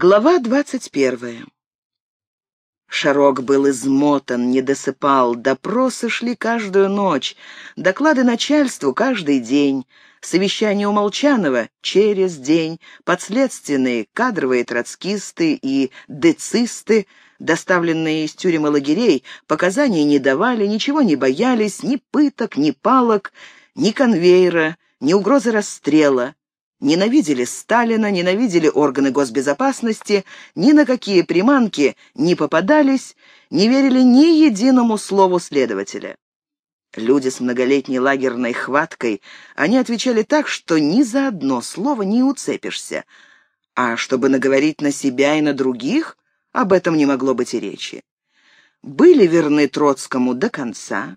Глава двадцать первая. Шарок был измотан, не досыпал, допросы шли каждую ночь, доклады начальству каждый день, совещания у Молчанова через день, подследственные кадровые троцкисты и децисты, доставленные из тюрем и лагерей, показаний не давали, ничего не боялись, ни пыток, ни палок, ни конвейера, ни угрозы расстрела. Ненавидели Сталина, ненавидели органы госбезопасности, ни на какие приманки не попадались, не верили ни единому слову следователя. Люди с многолетней лагерной хваткой, они отвечали так, что ни за одно слово не уцепишься, а чтобы наговорить на себя и на других, об этом не могло быть и речи. Были верны Троцкому до конца,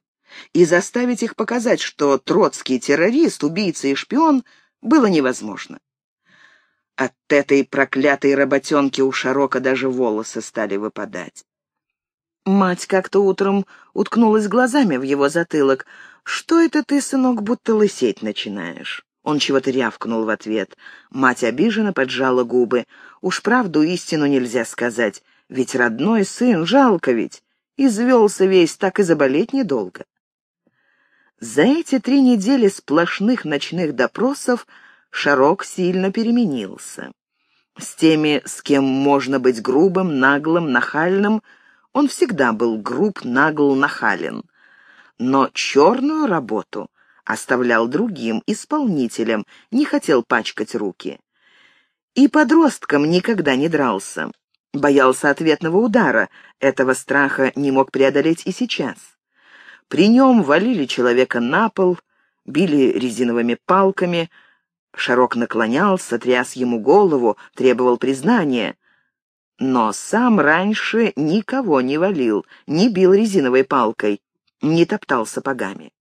и заставить их показать, что Троцкий террорист, убийца и шпион — было невозможно. От этой проклятой работенки у Шарока даже волосы стали выпадать. Мать как-то утром уткнулась глазами в его затылок. «Что это ты, сынок, будто лысеть начинаешь?» Он чего-то рявкнул в ответ. Мать обиженно поджала губы. «Уж правду истину нельзя сказать, ведь родной сын, жалко ведь. Извелся весь, так и заболеть недолго». За эти три недели сплошных ночных допросов Шарок сильно переменился. С теми, с кем можно быть грубым, наглым, нахальным, он всегда был груб, нагл, нахален. Но черную работу оставлял другим, исполнителям, не хотел пачкать руки. И подросткам никогда не дрался. Боялся ответного удара, этого страха не мог преодолеть и сейчас. При нем валили человека на пол, били резиновыми палками. Шарок наклонялся, тряс ему голову, требовал признания. Но сам раньше никого не валил, не бил резиновой палкой, не топтал сапогами.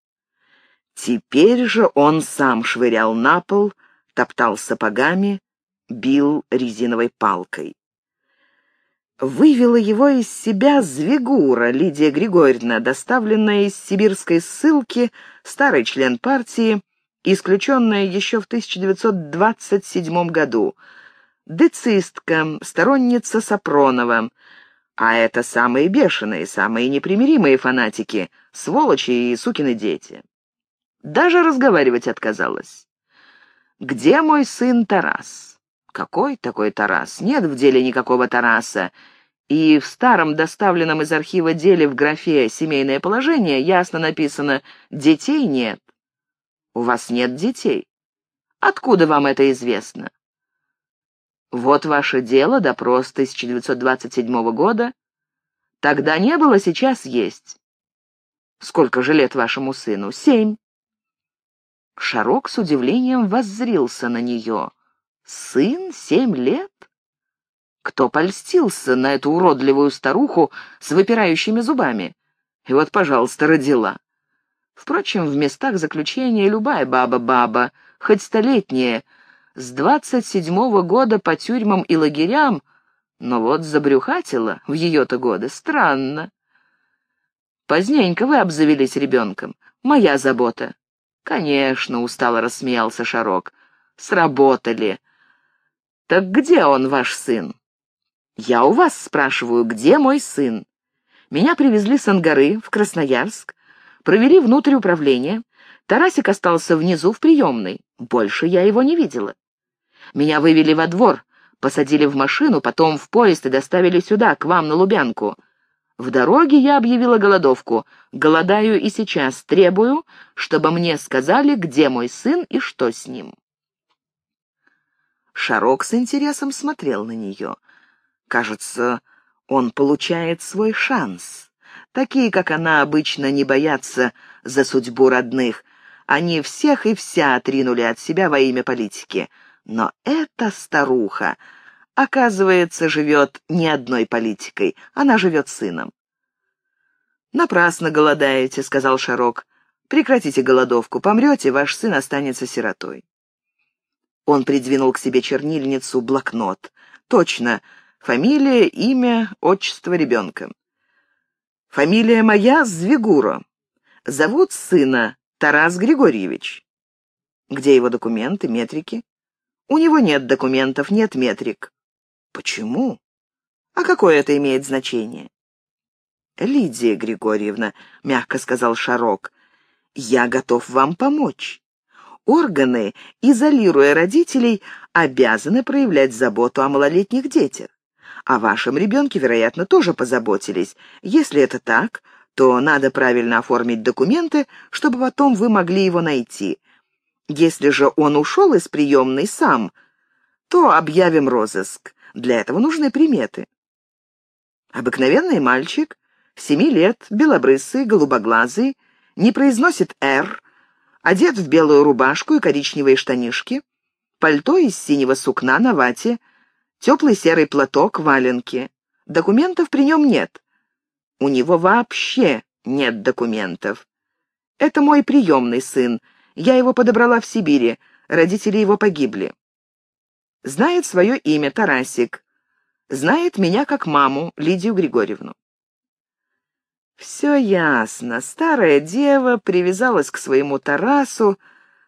Теперь же он сам швырял на пол, топтал сапогами, бил резиновой палкой вывела его из себя Звегура Лидия Григорьевна, доставленная из сибирской ссылки, старый член партии, исключенная еще в 1927 году, децистка, сторонница Сапронова, а это самые бешеные, самые непримиримые фанатики, сволочи и сукины дети. Даже разговаривать отказалась. «Где мой сын Тарас?» Какой такой Тарас? Нет в деле никакого Тараса. И в старом доставленном из архива деле в графе «Семейное положение» ясно написано «Детей нет». У вас нет детей. Откуда вам это известно? Вот ваше дело, допрос 1927 года. Тогда не было, сейчас есть. Сколько же лет вашему сыну? Семь. Шарок с удивлением воззрился на нее. Сын семь лет? Кто польстился на эту уродливую старуху с выпирающими зубами? И вот, пожалуйста, родила. Впрочем, в местах заключения любая баба-баба, хоть столетняя, с двадцать седьмого года по тюрьмам и лагерям, но вот забрюхатила в ее-то годы. Странно. Поздненько вы обзавелись ребенком. Моя забота. Конечно, устало рассмеялся Шарок. Сработали. «Так где он, ваш сын?» «Я у вас спрашиваю, где мой сын?» Меня привезли с Ангары в Красноярск, провели внутрь управления. Тарасик остался внизу в приемной. Больше я его не видела. Меня вывели во двор, посадили в машину, потом в поезд и доставили сюда, к вам, на Лубянку. В дороге я объявила голодовку. Голодаю и сейчас, требую, чтобы мне сказали, где мой сын и что с ним. Шарок с интересом смотрел на нее. Кажется, он получает свой шанс. Такие, как она, обычно не боятся за судьбу родных. Они всех и вся отринули от себя во имя политики. Но эта старуха, оказывается, живет не одной политикой, она живет сыном. «Напрасно голодаете», — сказал Шарок. «Прекратите голодовку, помрете, ваш сын останется сиротой». Он придвинул к себе чернильницу, блокнот. Точно, фамилия, имя, отчество ребенка. Фамилия моя Звигуро. Зовут сына Тарас Григорьевич. Где его документы, метрики? У него нет документов, нет метрик. Почему? А какое это имеет значение? Лидия Григорьевна, мягко сказал Шарок, я готов вам помочь. Органы, изолируя родителей, обязаны проявлять заботу о малолетних детях. О вашем ребенке, вероятно, тоже позаботились. Если это так, то надо правильно оформить документы, чтобы потом вы могли его найти. Если же он ушел из приемной сам, то объявим розыск. Для этого нужны приметы. Обыкновенный мальчик, семи лет, белобрысый, голубоглазый, не произносит «Р», одет в белую рубашку и коричневые штанишки, пальто из синего сукна на вате, теплый серый платок, валенки. Документов при нем нет. У него вообще нет документов. Это мой приемный сын. Я его подобрала в Сибири. Родители его погибли. Знает свое имя Тарасик. Знает меня как маму, Лидию Григорьевну. Все ясно. Старая дева привязалась к своему Тарасу,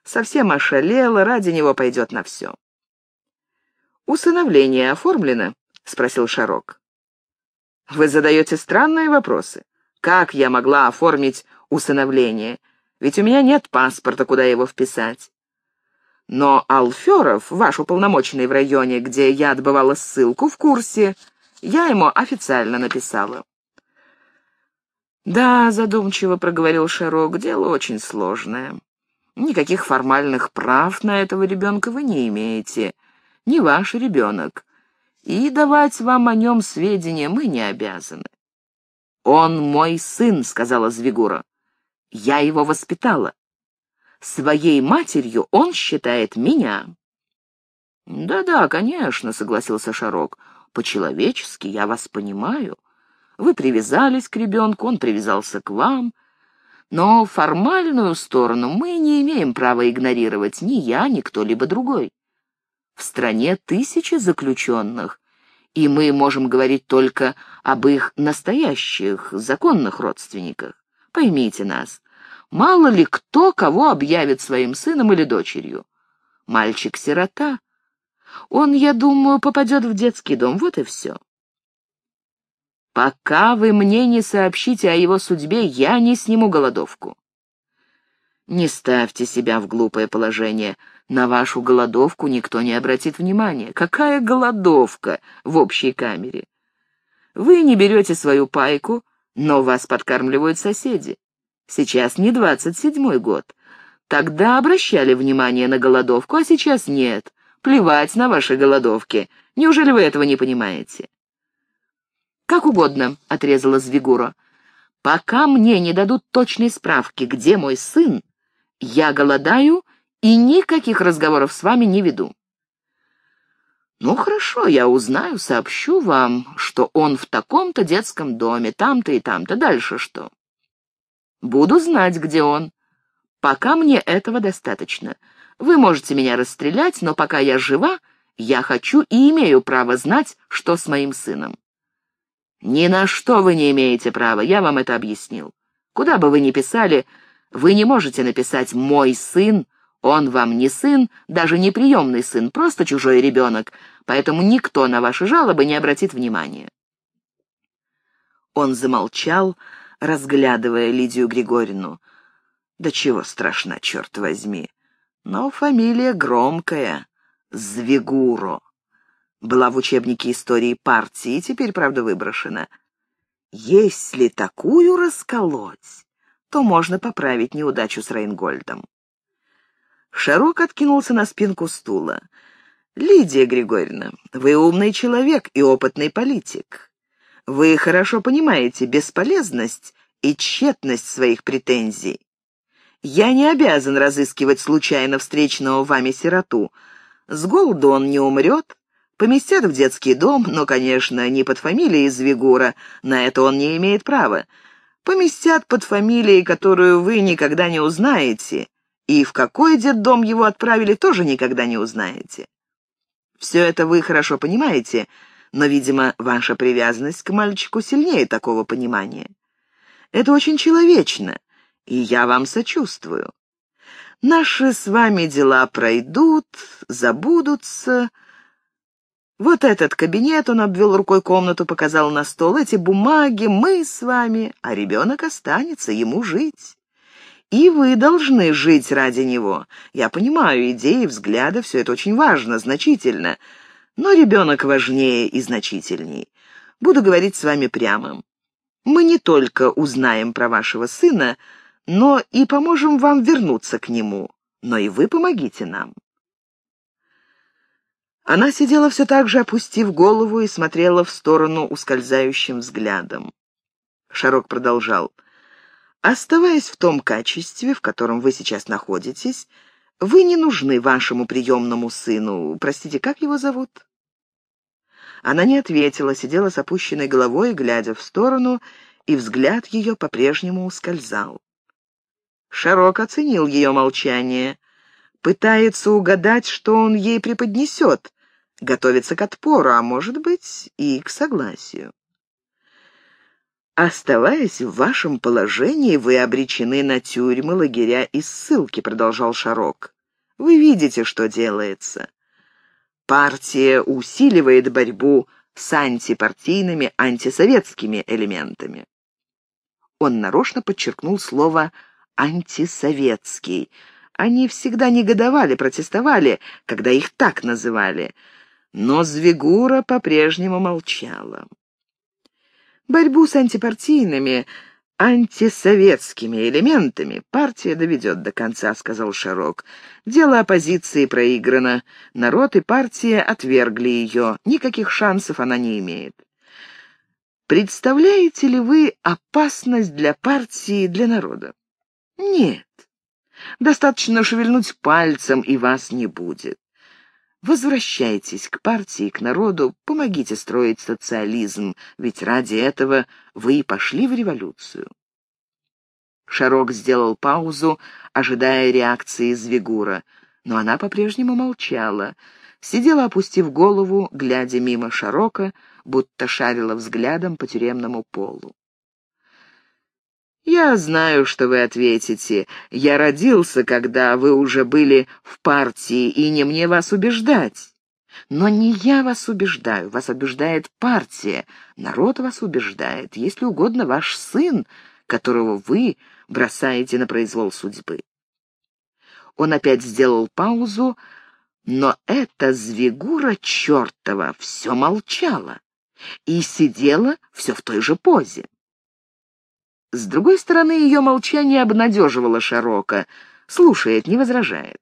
совсем ошалела, ради него пойдет на все. «Усыновление оформлено?» — спросил Шарок. «Вы задаете странные вопросы. Как я могла оформить усыновление? Ведь у меня нет паспорта, куда его вписать. Но Алферов, ваш уполномоченный в районе, где я отбывала ссылку, в курсе. Я ему официально написала». «Да», — задумчиво проговорил Шарок, — «дело очень сложное. Никаких формальных прав на этого ребенка вы не имеете не ваш ребенок, и давать вам о нем сведения мы не обязаны. «Он мой сын», — сказала Звигура. «Я его воспитала. Своей матерью он считает меня». «Да-да, конечно», — согласился Шарок. «По-человечески я вас понимаю. Вы привязались к ребенку, он привязался к вам. Но формальную сторону мы не имеем права игнорировать ни я, ни кто-либо другой. В стране тысячи заключенных, и мы можем говорить только об их настоящих, законных родственниках. Поймите нас, мало ли кто кого объявит своим сыном или дочерью. Мальчик-сирота. Он, я думаю, попадет в детский дом, вот и все. Пока вы мне не сообщите о его судьбе, я не сниму голодовку. Не ставьте себя в глупое положение. На вашу голодовку никто не обратит внимания. Какая голодовка в общей камере? Вы не берете свою пайку, но вас подкармливают соседи. Сейчас не двадцать седьмой год. Тогда обращали внимание на голодовку, а сейчас нет. Плевать на ваши голодовки. Неужели вы этого не понимаете? «Как угодно», — отрезала Звигура. «Пока мне не дадут точной справки, где мой сын, я голодаю и никаких разговоров с вами не веду. Ну хорошо, я узнаю, сообщу вам, что он в таком-то детском доме, там-то и там-то. Дальше что? Буду знать, где он. Пока мне этого достаточно. Вы можете меня расстрелять, но пока я жива, я хочу и имею право знать, что с моим сыном. Ни на что вы не имеете права, я вам это объяснил. Куда бы вы ни писали, вы не можете написать «мой сын», он вам не сын, даже не приемный сын, просто чужой ребенок, поэтому никто на ваши жалобы не обратит внимания. Он замолчал, разглядывая Лидию Григорьевну. Да чего страшна, черт возьми. Но фамилия громкая — Звигуро. Была в учебнике истории партии, теперь, правда, выброшена. Если такую расколоть, то можно поправить неудачу с Рейнгольдом. Шарок откинулся на спинку стула. «Лидия Григорьевна, вы умный человек и опытный политик. Вы хорошо понимаете бесполезность и тщетность своих претензий. Я не обязан разыскивать случайно встречного вами сироту. С голоду он не умрет, поместят в детский дом, но, конечно, не под фамилией Звигура, на это он не имеет права поместят под фамилией, которую вы никогда не узнаете, и в какой детдом его отправили, тоже никогда не узнаете. Все это вы хорошо понимаете, но, видимо, ваша привязанность к мальчику сильнее такого понимания. Это очень человечно, и я вам сочувствую. Наши с вами дела пройдут, забудутся. Вот этот кабинет, он обвел рукой комнату, показал на стол, эти бумаги, мы с вами, а ребенок останется, ему жить. И вы должны жить ради него. Я понимаю, идеи, взгляды, все это очень важно, значительно. Но ребенок важнее и значительней. Буду говорить с вами прямо. Мы не только узнаем про вашего сына, но и поможем вам вернуться к нему. Но и вы помогите нам. Она сидела все так же, опустив голову, и смотрела в сторону ускользающим взглядом. Шарок продолжал. «Оставаясь в том качестве, в котором вы сейчас находитесь, вы не нужны вашему приемному сыну. Простите, как его зовут?» Она не ответила, сидела с опущенной головой, глядя в сторону, и взгляд ее по-прежнему ускользал. Шарок оценил ее молчание пытается угадать, что он ей преподнесет, готовится к отпору, а может быть и к согласию. «Оставаясь в вашем положении, вы обречены на тюрьмы, лагеря и ссылки», — продолжал Шарок. «Вы видите, что делается. Партия усиливает борьбу с антипартийными, антисоветскими элементами». Он нарочно подчеркнул слово «антисоветский», они всегда негодовали, протестовали, когда их так называли. Но Звигура по-прежнему молчала. Борьбу с антипартийными, антисоветскими элементами партия доведет до конца, сказал Шарок. Дело оппозиции проиграно. Народ и партия отвергли ее. Никаких шансов она не имеет. Представляете ли вы опасность для партии и для народа? Нет. Достаточно шевельнуть пальцем, и вас не будет. Возвращайтесь к партии, к народу, помогите строить социализм, ведь ради этого вы и пошли в революцию. Шарок сделал паузу, ожидая реакции Звигура, но она по-прежнему молчала, сидела, опустив голову, глядя мимо Шарока, будто шарила взглядом по тюремному полу. «Я знаю, что вы ответите. Я родился, когда вы уже были в партии, и не мне вас убеждать. Но не я вас убеждаю, вас убеждает партия, народ вас убеждает, если угодно ваш сын, которого вы бросаете на произвол судьбы». Он опять сделал паузу, но эта звигура чертова все молчала и сидела все в той же позе. С другой стороны, ее молчание обнадеживало Широко. Слушает, не возражает.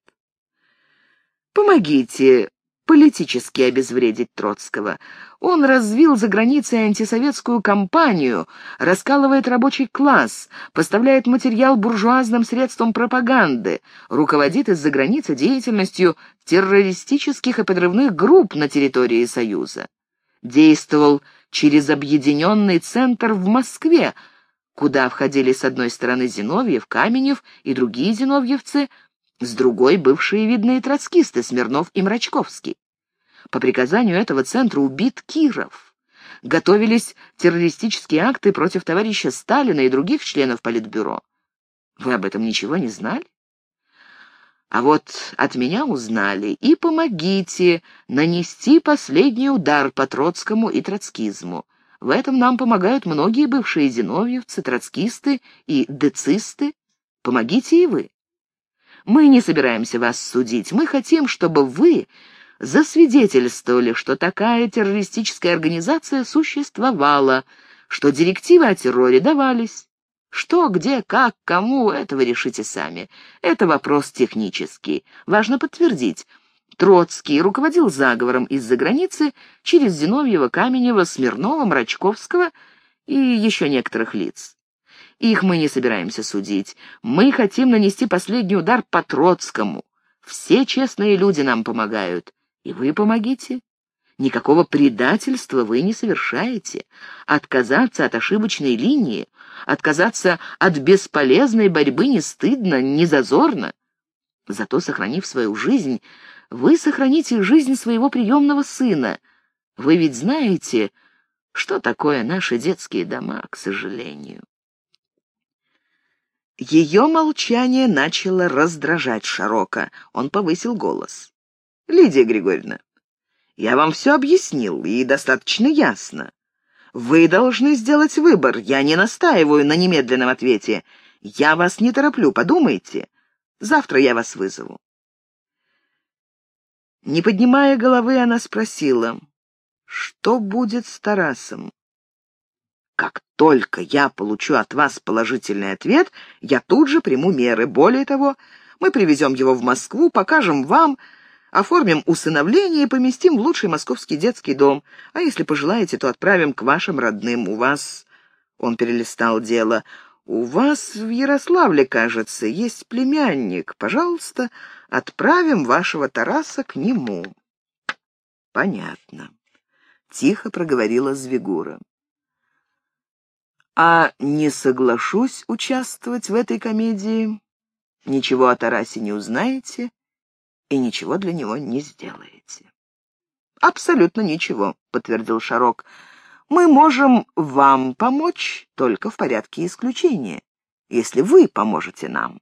«Помогите политически обезвредить Троцкого. Он развил за границей антисоветскую кампанию, раскалывает рабочий класс, поставляет материал буржуазным средствам пропаганды, руководит из-за границы деятельностью террористических и подрывных групп на территории Союза. Действовал через объединенный центр в Москве, куда входили с одной стороны Зиновьев, Каменев и другие зиновьевцы, с другой — бывшие видные троцкисты Смирнов и Мрачковский. По приказанию этого центра убит Киров. Готовились террористические акты против товарища Сталина и других членов Политбюро. Вы об этом ничего не знали? А вот от меня узнали, и помогите нанести последний удар по Троцкому и троцкизму. В этом нам помогают многие бывшие зиновьевцы, троцкисты и децисты. Помогите и вы. Мы не собираемся вас судить. Мы хотим, чтобы вы засвидетельствовали, что такая террористическая организация существовала, что директивы о терроре давались. Что, где, как, кому, это вы решите сами. Это вопрос технический. Важно подтвердить, Троцкий руководил заговором из-за границы через Зиновьева, Каменева, Смирнова, Мрачковского и еще некоторых лиц. Их мы не собираемся судить. Мы хотим нанести последний удар по Троцкому. Все честные люди нам помогают. И вы помогите. Никакого предательства вы не совершаете. Отказаться от ошибочной линии, отказаться от бесполезной борьбы не стыдно, не зазорно. Зато, сохранив свою жизнь, вы сохраните жизнь своего приемного сына. Вы ведь знаете, что такое наши детские дома, к сожалению. Ее молчание начало раздражать Шарока. Он повысил голос. «Лидия Григорьевна, Я вам все объяснил, и достаточно ясно. Вы должны сделать выбор. Я не настаиваю на немедленном ответе. Я вас не тороплю, подумайте. Завтра я вас вызову. Не поднимая головы, она спросила, что будет с Тарасом? Как только я получу от вас положительный ответ, я тут же приму меры. Более того, мы привезем его в Москву, покажем вам, оформим усыновление и поместим в лучший московский детский дом. А если пожелаете, то отправим к вашим родным. У вас...» Он перелистал дело. «У вас в Ярославле, кажется, есть племянник. Пожалуйста, отправим вашего Тараса к нему». «Понятно», — тихо проговорила Звигура а не соглашусь участвовать в этой комедии, ничего о Тарасе не узнаете и ничего для него не сделаете. «Абсолютно ничего», — подтвердил Шарок. «Мы можем вам помочь только в порядке исключения, если вы поможете нам».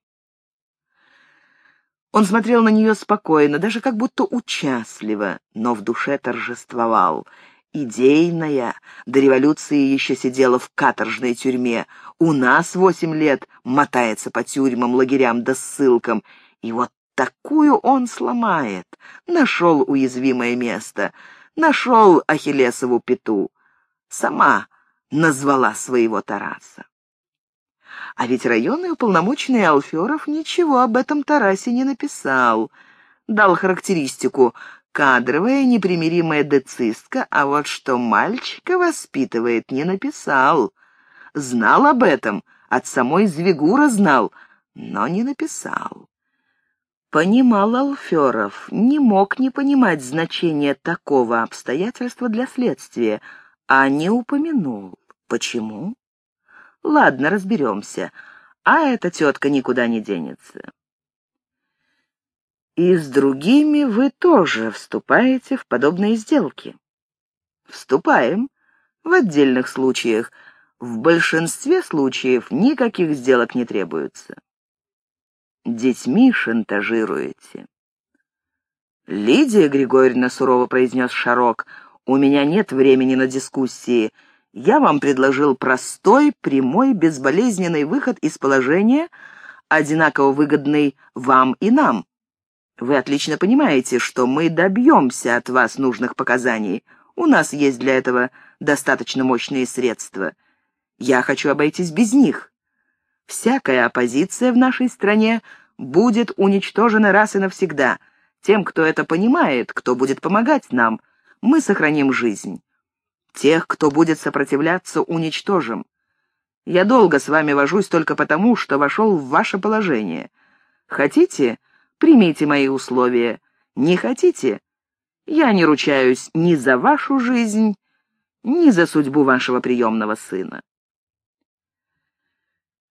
Он смотрел на нее спокойно, даже как будто участливо, но в душе торжествовал — идейная. До революции еще сидела в каторжной тюрьме. У нас восемь лет мотается по тюрьмам, лагерям да ссылкам. И вот такую он сломает. Нашел уязвимое место. Нашел Ахиллесову пету. Сама назвала своего Тараса. А ведь районный уполномоченный Алферов ничего об этом Тарасе не написал. Дал характеристику кадровая, непримиримая децистка, а вот что мальчика воспитывает, не написал. Знал об этом, от самой Звигура знал, но не написал. Понимал Алферов, не мог не понимать значение такого обстоятельства для следствия, а не упомянул. Почему? Ладно, разберемся. А эта тетка никуда не денется. И с другими вы тоже вступаете в подобные сделки. Вступаем. В отдельных случаях. В большинстве случаев никаких сделок не требуется. Детьми шантажируете. «Лидия Григорьевна», — сурово произнес Шарок, — «у меня нет времени на дискуссии. Я вам предложил простой, прямой, безболезненный выход из положения, одинаково выгодный вам и нам. Вы отлично понимаете, что мы добьемся от вас нужных показаний. У нас есть для этого достаточно мощные средства. Я хочу обойтись без них. Всякая оппозиция в нашей стране будет уничтожена раз и навсегда. Тем, кто это понимает, кто будет помогать нам, мы сохраним жизнь. Тех, кто будет сопротивляться, уничтожим. Я долго с вами вожусь только потому, что вошел в ваше положение. Хотите, Примите мои условия. Не хотите? Я не ручаюсь ни за вашу жизнь, ни за судьбу вашего приемного сына.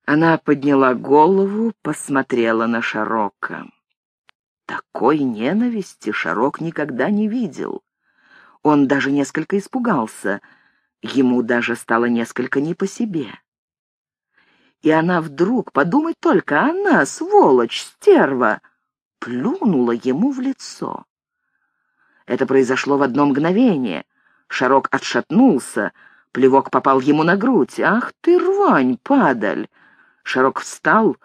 Она подняла голову, посмотрела на Шарока. Такой ненависти Шарок никогда не видел. Он даже несколько испугался. Ему даже стало несколько не по себе. И она вдруг, подумать только, она, сволочь, стерва, плюнула ему в лицо. Это произошло в одно мгновение. Шарок отшатнулся, плевок попал ему на грудь. «Ах ты, рвань, падаль!» Шарок встал,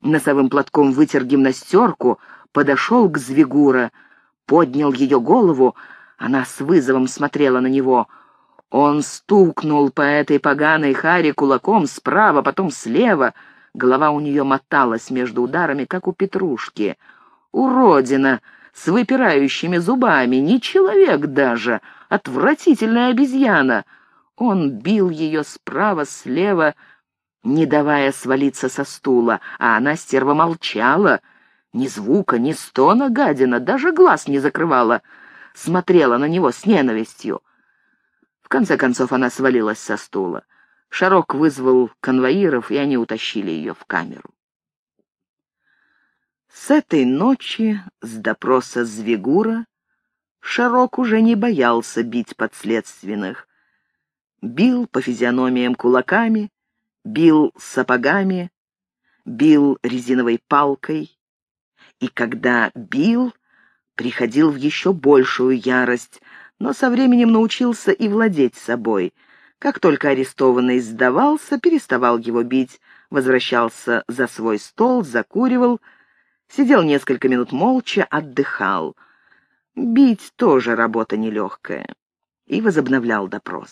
носовым платком вытер гимнастерку, подошел к Звигура, поднял ее голову, она с вызовом смотрела на него. Он стукнул по этой поганой харе кулаком справа, потом слева. Голова у нее моталась между ударами, как у Петрушки — уродина с выпирающими зубами, не человек даже, отвратительная обезьяна. Он бил ее справа, слева, не давая свалиться со стула, а она стерва молчала. Ни звука, ни стона гадина, даже глаз не закрывала, смотрела на него с ненавистью. В конце концов она свалилась со стула. Шарок вызвал конвоиров, и они утащили ее в камеру. С этой ночи, с допроса Звигура, Шарок уже не боялся бить подследственных. Бил по физиономиям кулаками, бил сапогами, бил резиновой палкой. И когда бил, приходил в еще большую ярость, но со временем научился и владеть собой. Как только арестованный сдавался, переставал его бить, возвращался за свой стол, закуривал, сидел несколько минут молча, отдыхал. Бить тоже работа нелегкая. И возобновлял допрос.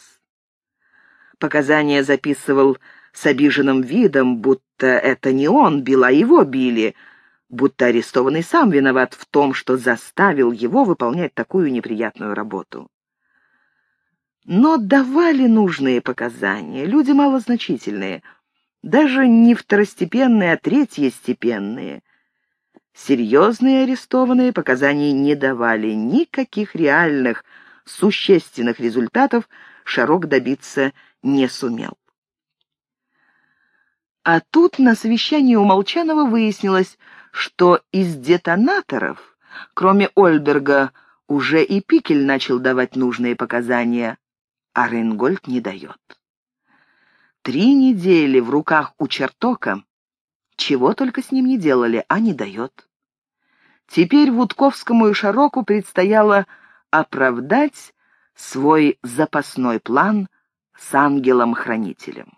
Показания записывал с обиженным видом, будто это не он бил, а его били, будто арестованный сам виноват в том, что заставил его выполнять такую неприятную работу. Но давали нужные показания, люди малозначительные, даже не второстепенные, а третьестепенные. Серьезные арестованные показаний не давали, никаких реальных, существенных результатов Шарок добиться не сумел. А тут на совещании у Молчанова выяснилось, что из детонаторов, кроме Ольберга, уже и Пикель начал давать нужные показания, а Рейнгольд не дает. Три недели в руках у чертока, чего только с ним не делали, а не дает. Теперь Вудковскому и Шароку предстояло оправдать свой запасной план с ангелом-хранителем.